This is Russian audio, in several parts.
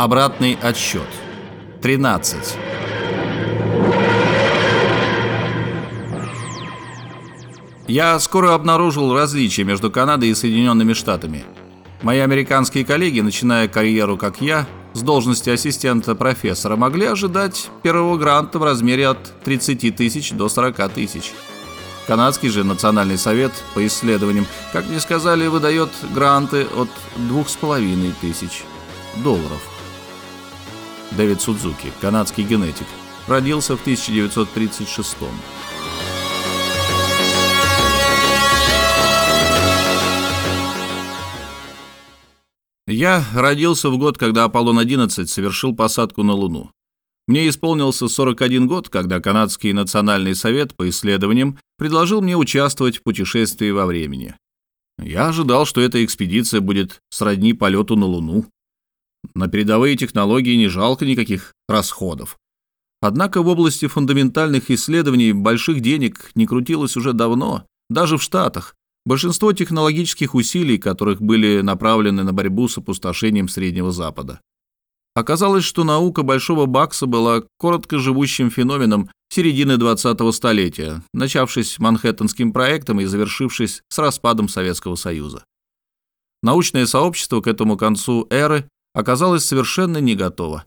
Обратный отсчет. 13. Я скоро обнаружил различия между Канадой и Соединенными Штатами. Мои американские коллеги, начиная карьеру как я, с должности ассистента профессора, могли ожидать первого гранта в размере от 30 тысяч до 40 тысяч. Канадский же национальный совет по исследованиям, как мне сказали, выдает гранты от 2,5 тысяч долларов. Дэвид Судзуки, канадский генетик, родился в 1936 году. Я родился в год, когда Аполлон-11 совершил посадку на Луну. Мне исполнился 41 год, когда Канадский национальный совет по исследованиям предложил мне участвовать в путешествии во времени. Я ожидал, что эта экспедиция будет сродни полету на Луну. На передовые технологии не жалко никаких расходов. Однако в области фундаментальных исследований больших денег не крутилось уже давно, даже в Штатах. Большинство технологических усилий, которых были направлены на борьбу с опустошением Среднего Запада. Оказалось, что наука Большого Бакса была короткоживущим феноменом середины 20-го столетия, начавшись Манхэттенским проектом и завершившись с распадом Советского Союза. Научное сообщество к этому концу эры оказалось совершенно не готово.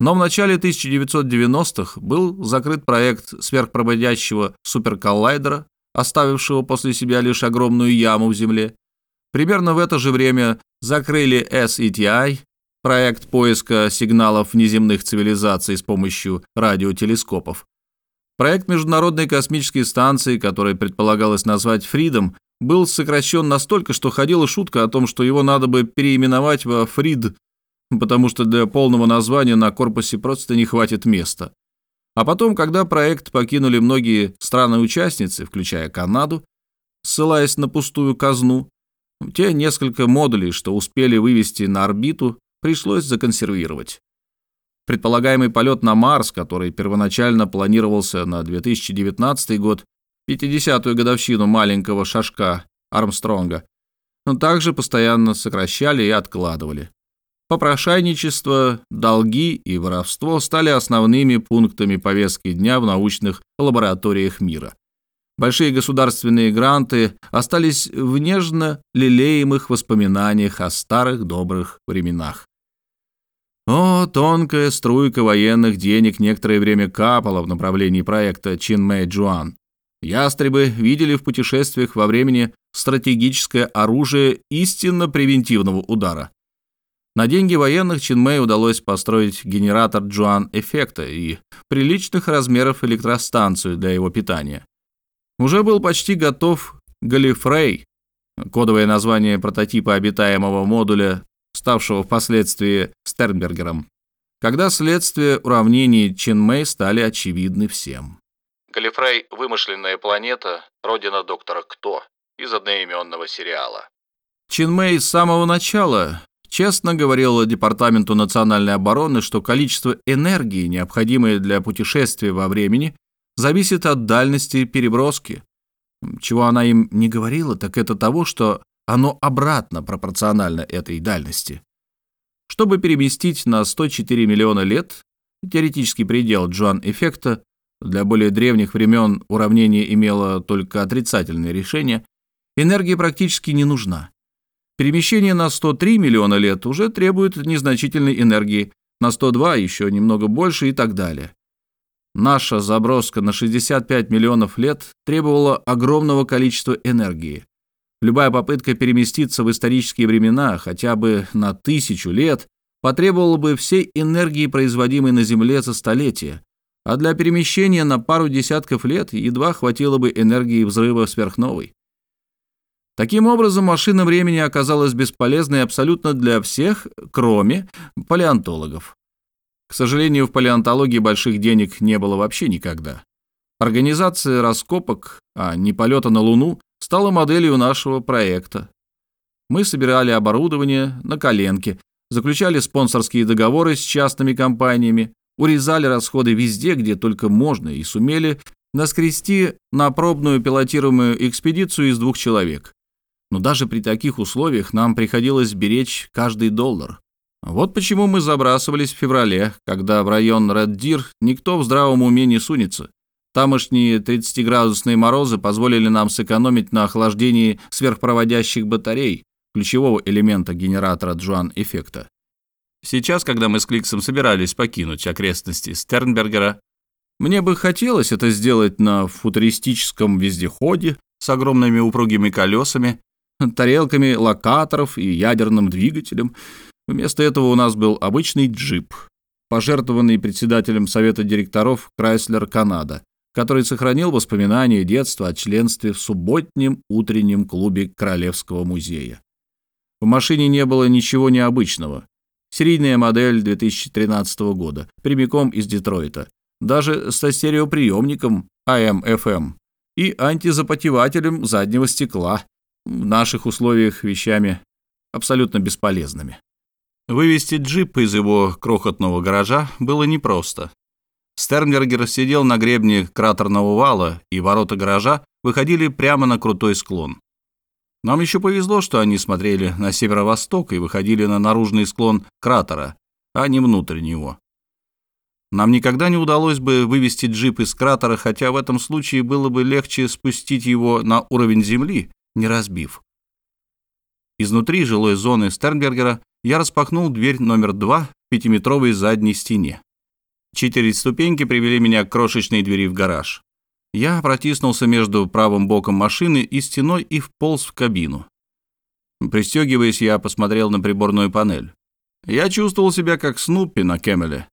Но в начале 1990-х был закрыт проект сверхпроводящего суперколлайдера, оставившего после себя лишь огромную яму в земле. Примерно в это же время закрыли SETI, проект поиска сигналов внеземных цивилизаций с помощью радиотелескопов. Проект Международной космической станции, который предполагалось назвать «Фридом», был сокращен настолько, что ходила шутка о том, что его надо бы переименовать во «Фрид», потому что для полного названия на корпусе просто не хватит места. А потом, когда проект покинули многие страны-участницы, включая Канаду, ссылаясь на пустую казну, те несколько модулей, что успели вывести на орбиту, пришлось законсервировать. Предполагаемый полет на Марс, который первоначально планировался на 2019 год, 50-ю годовщину маленького шажка Армстронга, также постоянно сокращали и откладывали. Попрошайничество, долги и воровство стали основными пунктами повестки дня в научных лабораториях мира. Большие государственные гранты остались в нежно лелеемых воспоминаниях о старых добрых временах. О, тонкая струйка военных денег некоторое время капала в направлении проекта Чинмэй Джуан. Ястребы видели в путешествиях во времени стратегическое оружие истинно превентивного удара. На деньги военных Чинмэй удалось построить генератор Джуан-эффекта и приличных размеров электростанцию для его питания. Уже был почти готов Галифрей, кодовое название прототипа обитаемого модуля, ставшего впоследствии Стернбергером, когда следствия уравнений Чинмэй стали очевидны всем. Галифрей – вымышленная планета, родина доктора Кто, из одноименного сериала. Чинмэй с самого начала честно говорил Департаменту национальной обороны, что количество энергии, необходимое для путешествия во времени, зависит от дальности переброски. Чего она им не говорила, так это того, что оно обратно пропорционально этой дальности. Чтобы переместить на 104 миллиона лет, теоретический предел Джоан-эффекта, для более древних времен уравнение имело только отрицательное решение, энергия практически не нужна. Перемещение на 103 миллиона лет уже требует незначительной энергии, на 102 еще немного больше и так далее. Наша заброска на 65 миллионов лет требовала огромного количества энергии. Любая попытка переместиться в исторические времена хотя бы на тысячу лет потребовала бы всей энергии, производимой на Земле за столетия, а для перемещения на пару десятков лет едва хватило бы энергии взрыва сверхновой. Таким образом, машина времени оказалась бесполезной абсолютно для всех, кроме палеонтологов. К сожалению, в палеонтологии больших денег не было вообще никогда. Организация раскопок, а не полета на Луну, стала моделью нашего проекта. Мы собирали оборудование на коленке, заключали спонсорские договоры с частными компаниями, урезали расходы везде, где только можно, и сумели наскрести на пробную пилотируемую экспедицию из двух человек. Но даже при таких условиях нам приходилось беречь каждый доллар. Вот почему мы забрасывались в феврале, когда в район Реддир никто в здравом уме не сунется. Тамошние 30-градусные морозы позволили нам сэкономить на охлаждении сверхпроводящих батарей, ключевого элемента генератора Джоан-эффекта. Сейчас, когда мы с Кликсом собирались покинуть окрестности Стернбергера, мне бы хотелось это сделать на футуристическом вездеходе с огромными упругими колесами, тарелками локаторов и ядерным двигателем, Вместо этого у нас был обычный джип, пожертвованный председателем совета директоров Chrysler Канада, который сохранил воспоминания детства о членстве в субботнем утреннем клубе Королевского музея. В машине не было ничего необычного. Серийная модель 2013 года, прямиком из Детройта, даже со стереоприемником AM-FM и антизапотевателем заднего стекла, в наших условиях вещами абсолютно бесполезными. Вывести джип из его крохотного гаража было непросто. Стернбергер сидел на гребне кратерного вала, и ворота гаража выходили прямо на крутой склон. Нам еще повезло, что они смотрели на северо-восток и выходили на наружный склон кратера, а не внутрь него. Нам никогда не удалось бы вывести джип из кратера, хотя в этом случае было бы легче спустить его на уровень земли, не разбив. Изнутри жилой зоны Стернбергера я распахнул дверь номер два в пятиметровой задней стене. Четыре ступеньки привели меня к крошечной двери в гараж. Я протиснулся между правым боком машины и стеной и вполз в кабину. Пристегиваясь, я посмотрел на приборную панель. Я чувствовал себя как Снуппи на Кэмеле.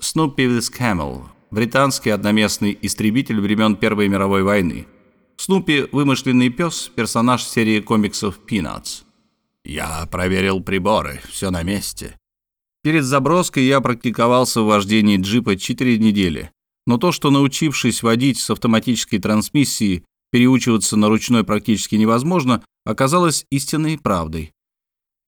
Снуппи with Camel — британский одноместный истребитель времен Первой мировой войны. Снуппи — вымышленный пес, персонаж серии комиксов «Пинатс». Я проверил приборы, все на месте. Перед заброской я практиковался в вождении джипа 4 недели. Но то, что научившись водить с автоматической трансмиссией, переучиваться на ручной практически невозможно, оказалось истинной правдой.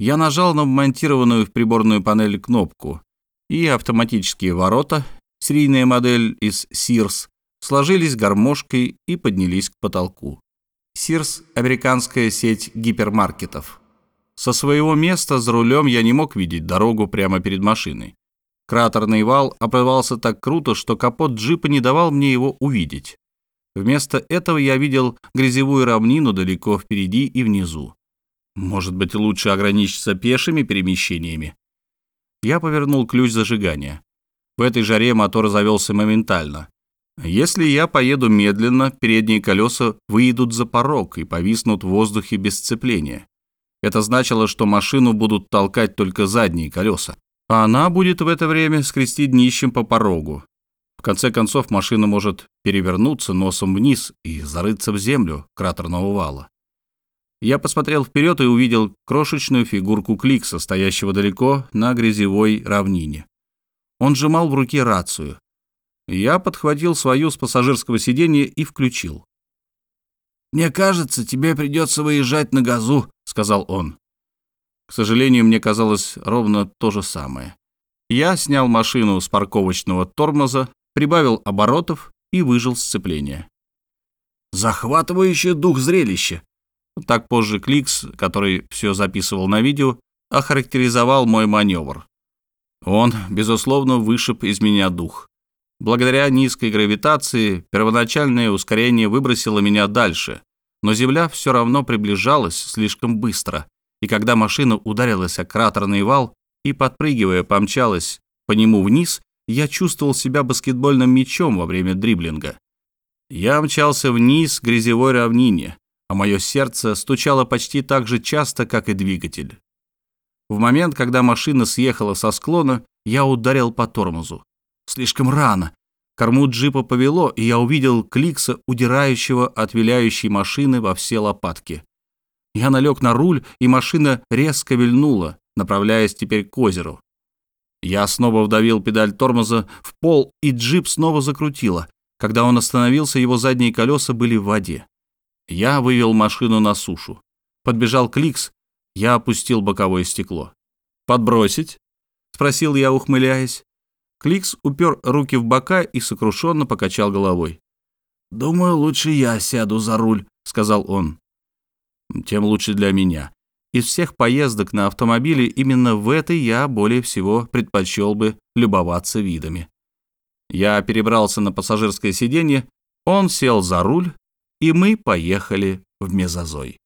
Я нажал на вмонтированную в приборную панель кнопку, и автоматические ворота, серийная модель из Sears, сложились гармошкой и поднялись к потолку. Sears — американская сеть гипермаркетов. Со своего места за рулем я не мог видеть дорогу прямо перед машиной. Кратерный вал обрывался так круто, что капот джипа не давал мне его увидеть. Вместо этого я видел грязевую равнину далеко впереди и внизу. Может быть, лучше ограничиться пешими перемещениями? Я повернул ключ зажигания. В этой жаре мотор завелся моментально. Если я поеду медленно, передние колеса выйдут за порог и повиснут в воздухе без сцепления. Это значило, что машину будут толкать только задние колеса, а она будет в это время скрести днищем по порогу. В конце концов, машина может перевернуться носом вниз и зарыться в землю кратерного вала. Я посмотрел вперед и увидел крошечную фигурку Кликса, стоящего далеко на грязевой равнине. Он сжимал в руке рацию. Я подхватил свою с пассажирского сиденья и включил. «Мне кажется, тебе придется выезжать на газу», — сказал он. К сожалению, мне казалось ровно то же самое. Я снял машину с парковочного тормоза, прибавил оборотов и выжил сцепление. «Захватывающее дух зрелище!» Так позже Кликс, который все записывал на видео, охарактеризовал мой маневр. Он, безусловно, вышиб из меня дух. Благодаря низкой гравитации первоначальное ускорение выбросило меня дальше, но Земля все равно приближалась слишком быстро, и когда машина ударилась о кратерный вал и, подпрыгивая, помчалась по нему вниз, я чувствовал себя баскетбольным мячом во время дриблинга. Я мчался вниз грязевой равнине, а мое сердце стучало почти так же часто, как и двигатель. В момент, когда машина съехала со склона, я ударил по тормозу. Слишком рано, Корму джипа повело, и я увидел Кликса, удирающего от виляющей машины во все лопатки. Я налег на руль, и машина резко вильнула, направляясь теперь к озеру. Я снова вдавил педаль тормоза в пол, и джип снова закрутило. Когда он остановился, его задние колеса были в воде. Я вывел машину на сушу. Подбежал Кликс, я опустил боковое стекло. «Подбросить?» — спросил я, ухмыляясь. Кликс упер руки в бока и сокрушенно покачал головой. «Думаю, лучше я сяду за руль», — сказал он. «Тем лучше для меня. из всех поездок на автомобиле именно в этой я более всего предпочел бы любоваться видами. Я перебрался на пассажирское сиденье, он сел за руль, и мы поехали в Мезозой.